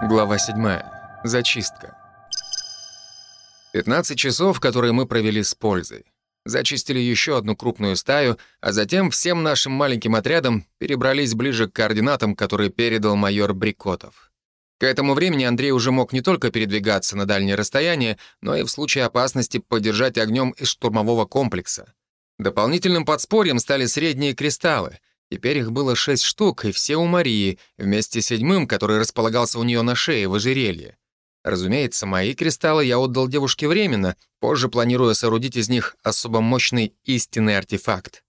Глава 7. Зачистка. 15 часов, которые мы провели с пользой. Зачистили еще одну крупную стаю, а затем всем нашим маленьким отрядом перебрались ближе к координатам, которые передал майор Брикотов. К этому времени Андрей уже мог не только передвигаться на дальние расстояния, но и в случае опасности поддержать огнем из штурмового комплекса. Дополнительным подспорьем стали средние кристаллы — Теперь их было шесть штук, и все у Марии, вместе с седьмым, который располагался у нее на шее в ожерелье. Разумеется, мои кристаллы я отдал девушке временно, позже планируя соорудить из них особо мощный истинный артефакт.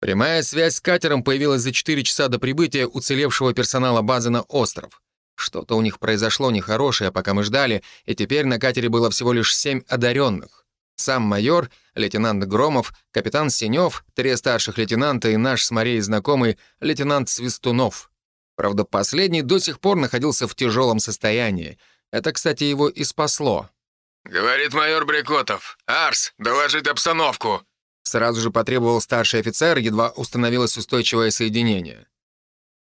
Прямая связь с катером появилась за 4 часа до прибытия уцелевшего персонала базы на остров. Что-то у них произошло нехорошее, пока мы ждали, и теперь на катере было всего лишь семь одаренных. Сам майор, лейтенант Громов, капитан Синев, три старших лейтенанта и наш с Марией знакомый лейтенант Свистунов. Правда, последний до сих пор находился в тяжелом состоянии. Это, кстати, его и спасло. «Говорит майор Брикотов. Арс, доложить обстановку!» Сразу же потребовал старший офицер, едва установилось устойчивое соединение.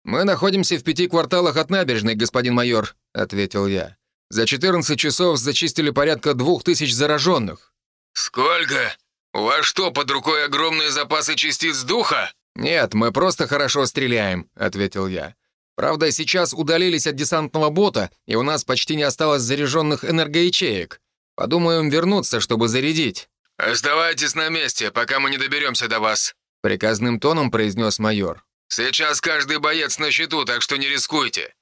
«Мы находимся в пяти кварталах от набережной, господин майор», — ответил я. «За 14 часов зачистили порядка двух тысяч зараженных. «Сколько? У вас что, под рукой огромные запасы частиц духа?» «Нет, мы просто хорошо стреляем», — ответил я. «Правда, сейчас удалились от десантного бота, и у нас почти не осталось заряженных энергоячеек. Подумаем вернуться, чтобы зарядить». «Оставайтесь на месте, пока мы не доберемся до вас», — приказным тоном произнес майор. «Сейчас каждый боец на счету, так что не рискуйте.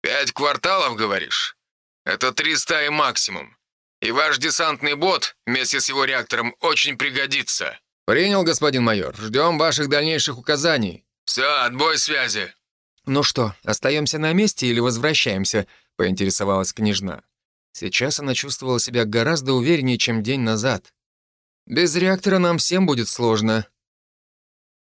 Пять кварталов, говоришь? Это три стаи максимум. И ваш десантный бот вместе с его реактором очень пригодится». «Принял, господин майор. Ждем ваших дальнейших указаний». «Все, отбой связи». «Ну что, остаемся на месте или возвращаемся?» — поинтересовалась княжна. Сейчас она чувствовала себя гораздо увереннее, чем день назад. «Без реактора нам всем будет сложно».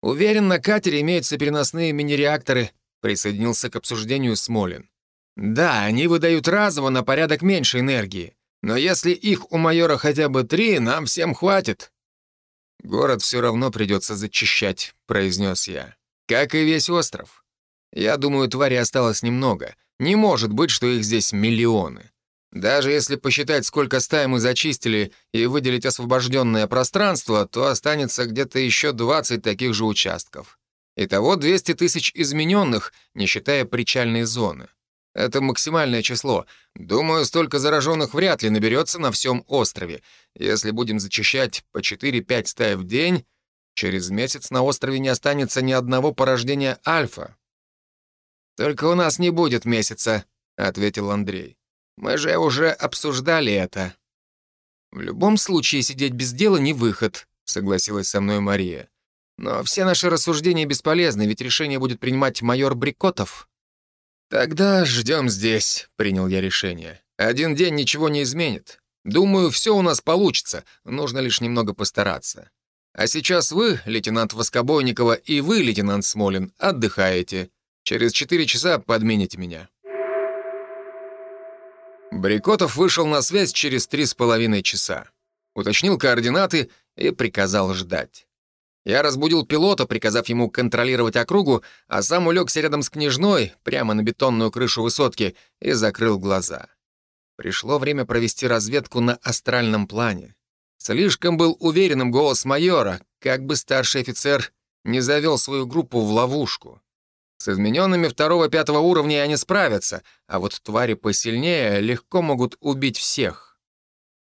«Уверен, на катере имеются переносные мини-реакторы», — присоединился к обсуждению Смолин. «Да, они выдают разово на порядок меньше энергии. Но если их у майора хотя бы три, нам всем хватит». «Город все равно придется зачищать», — произнес я. «Как и весь остров. Я думаю, твари осталось немного. Не может быть, что их здесь миллионы. Даже если посчитать, сколько стай мы зачистили и выделить освобожденное пространство, то останется где-то еще 20 таких же участков. Итого 200 тысяч измененных, не считая причальной зоны. Это максимальное число. Думаю, столько зараженных вряд ли наберется на всем острове. Если будем зачищать по 4-5 стай в день, через месяц на острове не останется ни одного порождения альфа. «Только у нас не будет месяца», — ответил Андрей. «Мы же уже обсуждали это». «В любом случае сидеть без дела не выход», — согласилась со мной Мария. «Но все наши рассуждения бесполезны, ведь решение будет принимать майор Брикотов». «Тогда ждем здесь», — принял я решение. «Один день ничего не изменит. Думаю, все у нас получится, нужно лишь немного постараться. А сейчас вы, лейтенант Воскобойникова, и вы, лейтенант Смолин, отдыхаете. Через четыре часа подмените меня». Брикотов вышел на связь через три с половиной часа. Уточнил координаты и приказал ждать. Я разбудил пилота, приказав ему контролировать округу, а сам улегся рядом с княжной, прямо на бетонную крышу высотки, и закрыл глаза. Пришло время провести разведку на астральном плане. Слишком был уверенным голос майора, как бы старший офицер не завел свою группу в ловушку. С измененными второго-пятого уровня они справятся, а вот твари посильнее легко могут убить всех.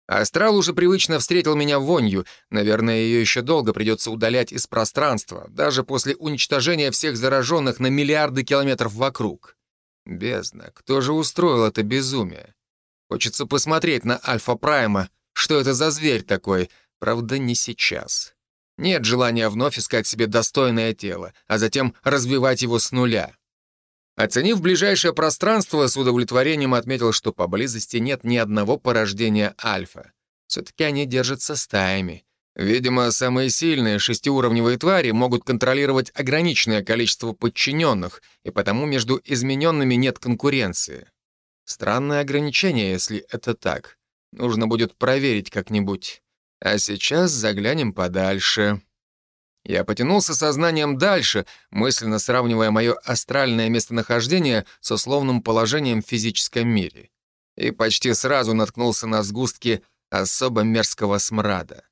Астрал уже привычно встретил меня вонью. Наверное, ее еще долго придется удалять из пространства, даже после уничтожения всех зараженных на миллиарды километров вокруг. Бездна, кто же устроил это безумие? Хочется посмотреть на Альфа Прайма, что это за зверь такой, правда, не сейчас. Нет желания вновь искать себе достойное тело, а затем развивать его с нуля. Оценив ближайшее пространство, с удовлетворением отметил, что поблизости нет ни одного порождения альфа. Все-таки они держатся стаями. Видимо, самые сильные шестиуровневые твари могут контролировать ограниченное количество подчиненных, и потому между измененными нет конкуренции. Странное ограничение, если это так. Нужно будет проверить как-нибудь. А сейчас заглянем подальше. Я потянулся сознанием дальше, мысленно сравнивая мое астральное местонахождение с условным положением в физическом мире. И почти сразу наткнулся на сгустки особо мерзкого смрада.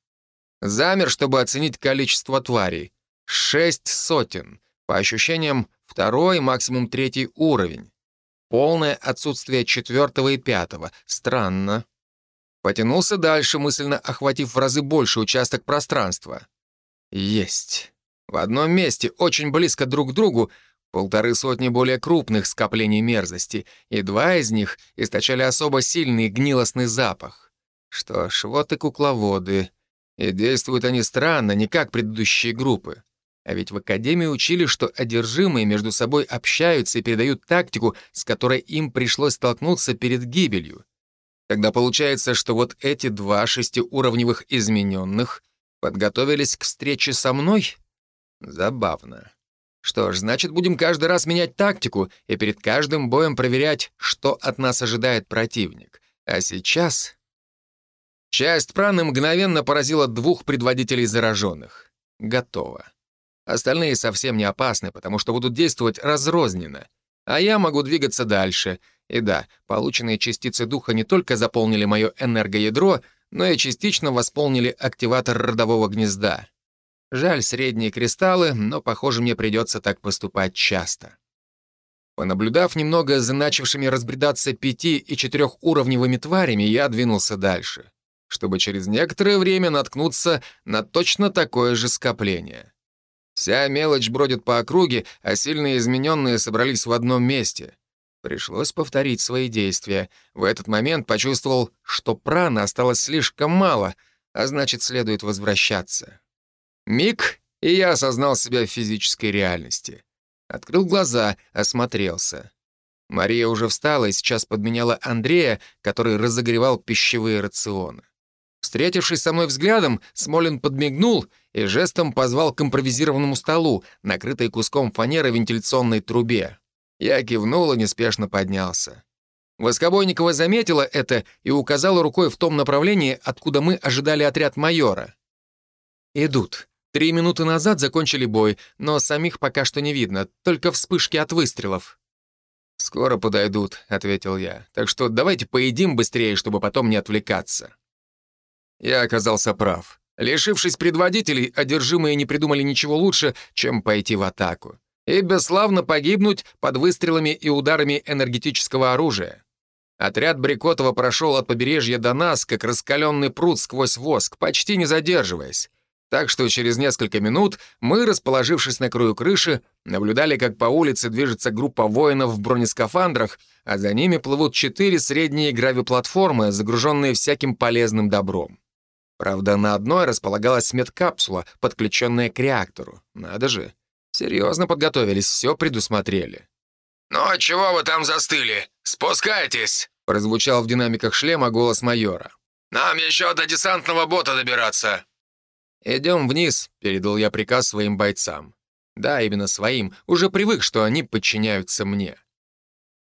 Замер, чтобы оценить количество тварей. Шесть сотен. По ощущениям, второй, максимум третий уровень. Полное отсутствие четвертого и пятого. Странно. Потянулся дальше, мысленно охватив в разы больше участок пространства. Есть. В одном месте, очень близко друг к другу, полторы сотни более крупных скоплений мерзости, и два из них источали особо сильный гнилостный запах. Что ж, вот и кукловоды. И действуют они странно, не как предыдущие группы. А ведь в Академии учили, что одержимые между собой общаются и передают тактику, с которой им пришлось столкнуться перед гибелью. Тогда получается, что вот эти два шестиуровневых измененных Подготовились к встрече со мной? Забавно. Что ж, значит, будем каждый раз менять тактику и перед каждым боем проверять, что от нас ожидает противник. А сейчас... Часть праны мгновенно поразила двух предводителей зараженных. Готово. Остальные совсем не опасны, потому что будут действовать разрозненно. А я могу двигаться дальше. И да, полученные частицы духа не только заполнили мое энергоядро, но и частично восполнили активатор родового гнезда. Жаль средние кристаллы, но, похоже, мне придется так поступать часто. Понаблюдав немного за начавшими разбредаться пяти- и четырехуровневыми тварями, я двинулся дальше, чтобы через некоторое время наткнуться на точно такое же скопление. Вся мелочь бродит по округе, а сильные измененные собрались в одном месте. Пришлось повторить свои действия. В этот момент почувствовал, что прана осталось слишком мало, а значит, следует возвращаться. Миг, и я осознал себя в физической реальности. Открыл глаза, осмотрелся. Мария уже встала и сейчас подменяла Андрея, который разогревал пищевые рационы. Встретившись со мной взглядом, Смолин подмигнул и жестом позвал к импровизированному столу, накрытой куском фанеры вентиляционной трубе. Я кивнул и неспешно поднялся. Воскобойникова заметила это и указала рукой в том направлении, откуда мы ожидали отряд майора. «Идут. Три минуты назад закончили бой, но самих пока что не видно, только вспышки от выстрелов». «Скоро подойдут», — ответил я. «Так что давайте поедим быстрее, чтобы потом не отвлекаться». Я оказался прав. Лишившись предводителей, одержимые не придумали ничего лучше, чем пойти в атаку и бесславно погибнуть под выстрелами и ударами энергетического оружия. Отряд Брикотова прошел от побережья до нас, как раскаленный пруд сквозь воск, почти не задерживаясь. Так что через несколько минут мы, расположившись на краю крыши, наблюдали, как по улице движется группа воинов в бронескафандрах, а за ними плывут четыре средние гравиплатформы, загруженные всяким полезным добром. Правда, на одной располагалась медкапсула, подключенная к реактору. Надо же. Серьезно подготовились, все предусмотрели. «Ну, а чего вы там застыли? Спускайтесь!» прозвучал в динамиках шлема голос майора. «Нам еще до десантного бота добираться!» «Идем вниз», — передал я приказ своим бойцам. Да, именно своим, уже привык, что они подчиняются мне.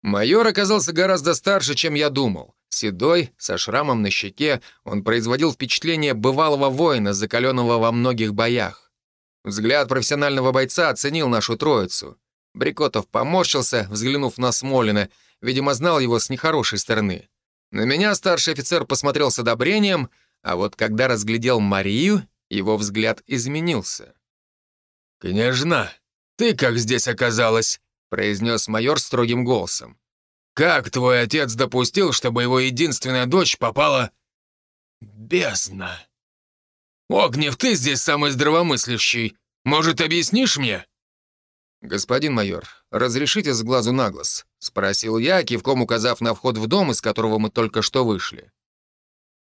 Майор оказался гораздо старше, чем я думал. Седой, со шрамом на щеке, он производил впечатление бывалого воина, закаленного во многих боях. Взгляд профессионального бойца оценил нашу троицу. Брикотов поморщился, взглянув на Смолина, видимо, знал его с нехорошей стороны. На меня старший офицер посмотрел с одобрением, а вот когда разглядел Марию, его взгляд изменился. «Княжна, ты как здесь оказалась?» — произнес майор строгим голосом. «Как твой отец допустил, чтобы его единственная дочь попала...» «Бездна!» «Огнев, ты здесь самый здравомыслящий. Может, объяснишь мне?» «Господин майор, разрешите с глазу на глаз?» — спросил я, кивком указав на вход в дом, из которого мы только что вышли.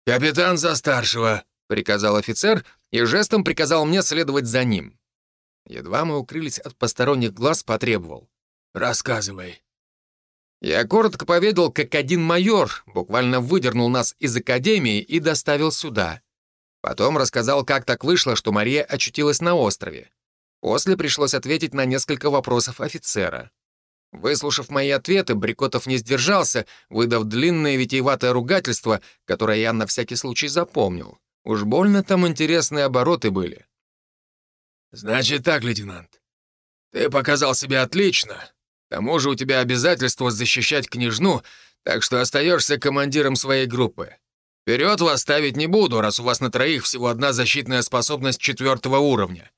«Капитан за старшего», — приказал офицер и жестом приказал мне следовать за ним. Едва мы укрылись от посторонних глаз, потребовал. «Рассказывай». Я коротко поведал, как один майор буквально выдернул нас из академии и доставил сюда. Потом рассказал, как так вышло, что Мария очутилась на острове. После пришлось ответить на несколько вопросов офицера. Выслушав мои ответы, Брикотов не сдержался, выдав длинное витиеватое ругательство, которое я на всякий случай запомнил. Уж больно там интересные обороты были. «Значит так, лейтенант. Ты показал себя отлично. К тому же у тебя обязательство защищать княжну, так что остаешься командиром своей группы. Вперед вас ставить не буду, раз у вас на троих всего одна защитная способность четвертого уровня.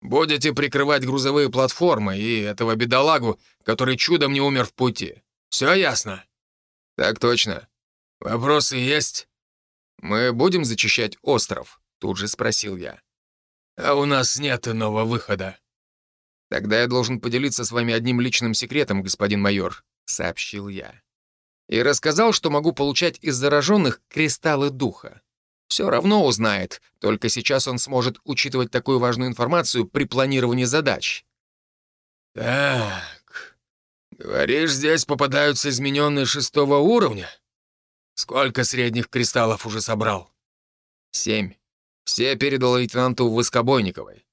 Будете прикрывать грузовые платформы и этого бедолагу, который чудом не умер в пути. Все ясно?» «Так точно. Вопросы есть?» «Мы будем зачищать остров?» Тут же спросил я. «А у нас нет иного выхода». «Тогда я должен поделиться с вами одним личным секретом, господин майор», — сообщил я. И рассказал, что могу получать из зараженных кристаллы духа. Все равно узнает, только сейчас он сможет учитывать такую важную информацию при планировании задач. «Так, говоришь, здесь попадаются измененные шестого уровня? Сколько средних кристаллов уже собрал?» «Семь. Все передал лейтенанту Воскобойниковой».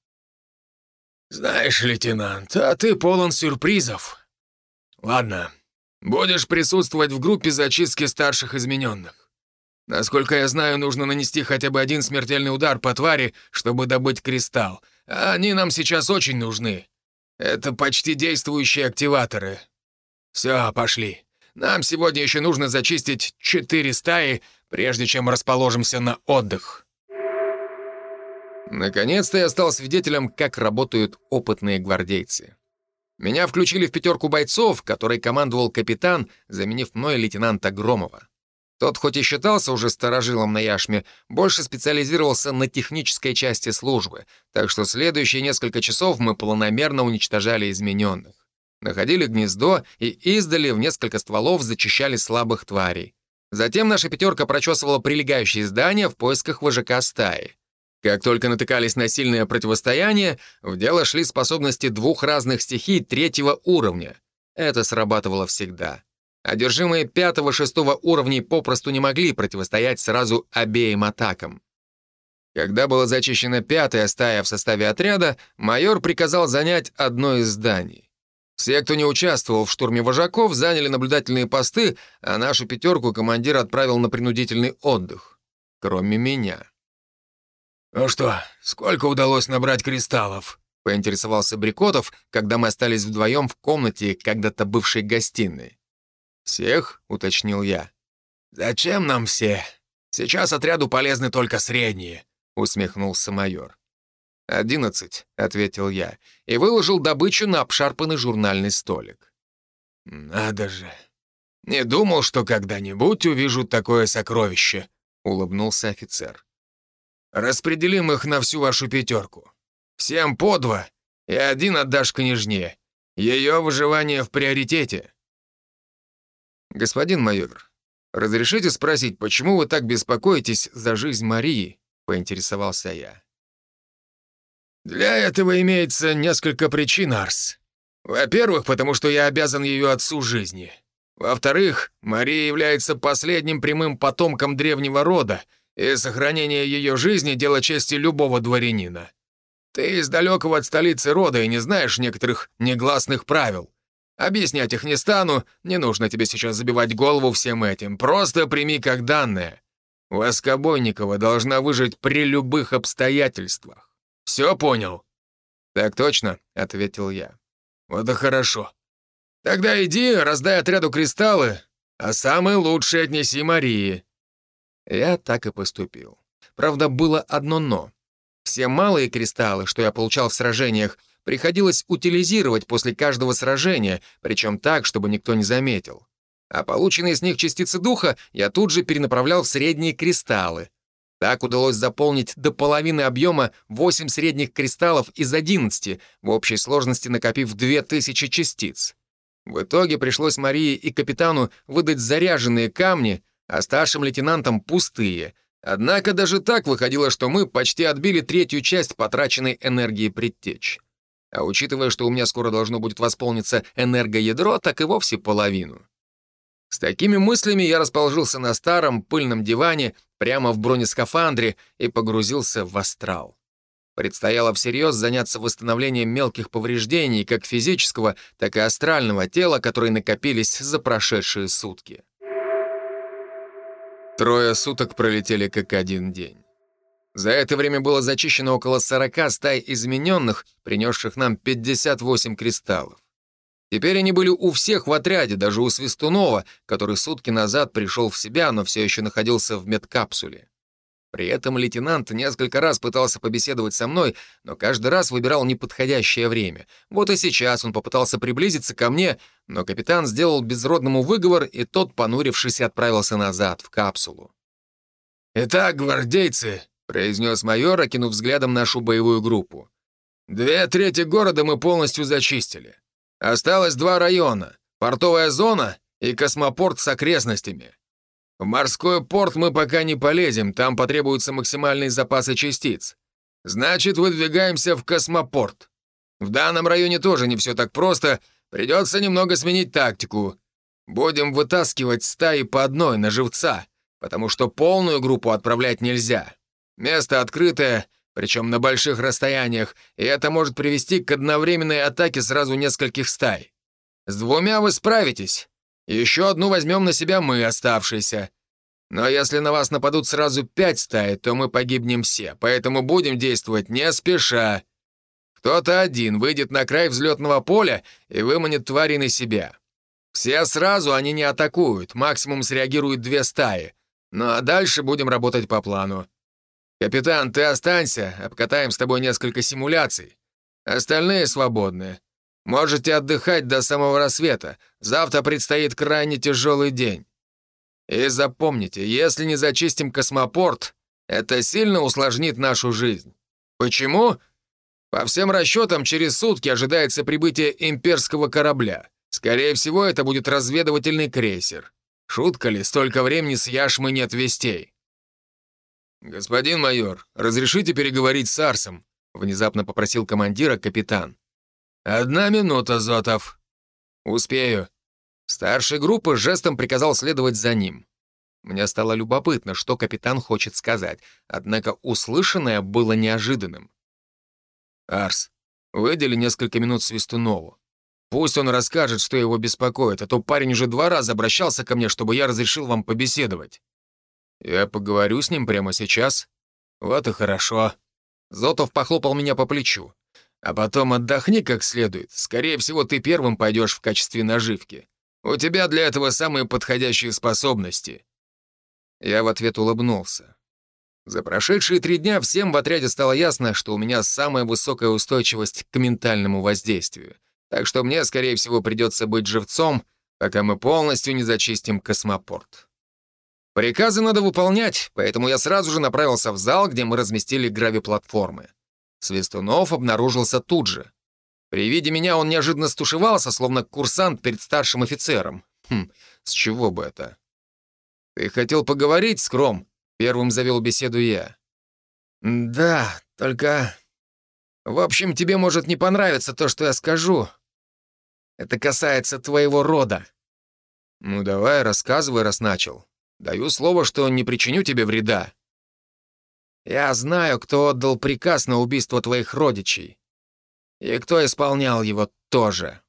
«Знаешь, лейтенант, а ты полон сюрпризов. Ладно, будешь присутствовать в группе зачистки старших измененных. Насколько я знаю, нужно нанести хотя бы один смертельный удар по твари, чтобы добыть кристалл. А они нам сейчас очень нужны. Это почти действующие активаторы. Все, пошли. Нам сегодня еще нужно зачистить четыре стаи, прежде чем расположимся на отдых. Наконец-то я стал свидетелем, как работают опытные гвардейцы. Меня включили в пятерку бойцов, которой командовал капитан, заменив мной лейтенанта Громова. Тот хоть и считался уже старожилом на Яшме, больше специализировался на технической части службы, так что следующие несколько часов мы планомерно уничтожали измененных. Находили гнездо и издали в несколько стволов зачищали слабых тварей. Затем наша пятерка прочесывала прилегающие здания в поисках вожака стаи. Как только натыкались на сильное противостояние, в дело шли способности двух разных стихий третьего уровня. Это срабатывало всегда. Одержимые пятого-шестого уровней попросту не могли противостоять сразу обеим атакам. Когда была зачищена пятая стая в составе отряда, майор приказал занять одно из зданий. Все, кто не участвовал в штурме вожаков, заняли наблюдательные посты, а нашу пятерку командир отправил на принудительный отдых. Кроме меня. «Ну что, сколько удалось набрать кристаллов?» — поинтересовался Брикотов, когда мы остались вдвоем в комнате, когда-то бывшей гостиной. «Всех?» — уточнил я. «Зачем нам все? Сейчас отряду полезны только средние», — усмехнулся майор. «Одиннадцать», — ответил я, и выложил добычу на обшарпанный журнальный столик. «Надо же! Не думал, что когда-нибудь увижу такое сокровище», — улыбнулся офицер. «Распределим их на всю вашу пятерку. Всем по два, и один отдашь княжне. Ее выживание в приоритете». «Господин майор, разрешите спросить, почему вы так беспокоитесь за жизнь Марии?» — поинтересовался я. «Для этого имеется несколько причин, Арс. Во-первых, потому что я обязан ее отцу жизни. Во-вторых, Мария является последним прямым потомком древнего рода, и сохранение ее жизни — дело чести любого дворянина. Ты из далекого от столицы рода и не знаешь некоторых негласных правил. Объяснять их не стану, не нужно тебе сейчас забивать голову всем этим. Просто прими как данное. Воскобойникова должна выжить при любых обстоятельствах. Все понял?» «Так точно», — ответил я. «Вот и хорошо. Тогда иди, раздай отряду кристаллы, а самые лучшие отнеси Марии». Я так и поступил. Правда, было одно «но». Все малые кристаллы, что я получал в сражениях, приходилось утилизировать после каждого сражения, причем так, чтобы никто не заметил. А полученные с них частицы духа я тут же перенаправлял в средние кристаллы. Так удалось заполнить до половины объема 8 средних кристаллов из 11, в общей сложности накопив 2000 частиц. В итоге пришлось Марии и капитану выдать заряженные камни, а старшим лейтенантам — пустые. Однако даже так выходило, что мы почти отбили третью часть потраченной энергии предтеч. А учитывая, что у меня скоро должно будет восполниться энергоядро, так и вовсе половину. С такими мыслями я расположился на старом пыльном диване прямо в бронескафандре и погрузился в астрал. Предстояло всерьез заняться восстановлением мелких повреждений как физического, так и астрального тела, которые накопились за прошедшие сутки. Трое суток пролетели как один день. За это время было зачищено около 40 стай измененных, принесших нам 58 кристаллов. Теперь они были у всех в отряде, даже у Свистунова, который сутки назад пришел в себя, но все еще находился в медкапсуле. При этом лейтенант несколько раз пытался побеседовать со мной, но каждый раз выбирал неподходящее время. Вот и сейчас он попытался приблизиться ко мне, но капитан сделал безродному выговор, и тот, понурившись, отправился назад, в капсулу. «Итак, гвардейцы», — произнес майор, окинув взглядом нашу боевую группу. «Две трети города мы полностью зачистили. Осталось два района — портовая зона и космопорт с окрестностями. В морской порт мы пока не полезем, там потребуются максимальные запасы частиц. Значит, выдвигаемся в космопорт. В данном районе тоже не все так просто, придется немного сменить тактику. Будем вытаскивать стаи по одной на живца, потому что полную группу отправлять нельзя. Место открытое, причем на больших расстояниях, и это может привести к одновременной атаке сразу нескольких стай. С двумя вы справитесь, еще одну возьмем на себя мы, оставшиеся. Но если на вас нападут сразу пять стаи, то мы погибнем все, поэтому будем действовать не спеша. Кто-то один выйдет на край взлетного поля и выманит твари на себя. Все сразу они не атакуют, максимум среагируют две стаи. Ну а дальше будем работать по плану. Капитан, ты останься, обкатаем с тобой несколько симуляций. Остальные свободны. Можете отдыхать до самого рассвета. Завтра предстоит крайне тяжелый день. И запомните, если не зачистим космопорт, это сильно усложнит нашу жизнь. Почему? По всем расчетам, через сутки ожидается прибытие имперского корабля. Скорее всего, это будет разведывательный крейсер. Шутка ли, столько времени с Яшмы нет вестей. «Господин майор, разрешите переговорить с Арсом?» — внезапно попросил командира капитан. «Одна минута, Зотов». «Успею». Старший группы жестом приказал следовать за ним. Мне стало любопытно, что капитан хочет сказать, однако услышанное было неожиданным. «Арс, выдели несколько минут Свистунову. Пусть он расскажет, что его беспокоит, а то парень уже два раза обращался ко мне, чтобы я разрешил вам побеседовать. Я поговорю с ним прямо сейчас. Вот и хорошо». Зотов похлопал меня по плечу. А потом отдохни как следует. Скорее всего, ты первым пойдешь в качестве наживки. У тебя для этого самые подходящие способности». Я в ответ улыбнулся. За прошедшие три дня всем в отряде стало ясно, что у меня самая высокая устойчивость к ментальному воздействию. Так что мне, скорее всего, придется быть живцом, пока мы полностью не зачистим космопорт. Приказы надо выполнять, поэтому я сразу же направился в зал, где мы разместили гравиплатформы. Свистунов обнаружился тут же. При виде меня он неожиданно стушевался, словно курсант перед старшим офицером. Хм, с чего бы это? «Ты хотел поговорить, Скром?» — первым завел беседу я. «Да, только... В общем, тебе может не понравиться то, что я скажу. Это касается твоего рода». «Ну давай, рассказывай, раз начал. Даю слово, что не причиню тебе вреда». Я знаю, кто отдал приказ на убийство твоих родичей. И кто исполнял его тоже.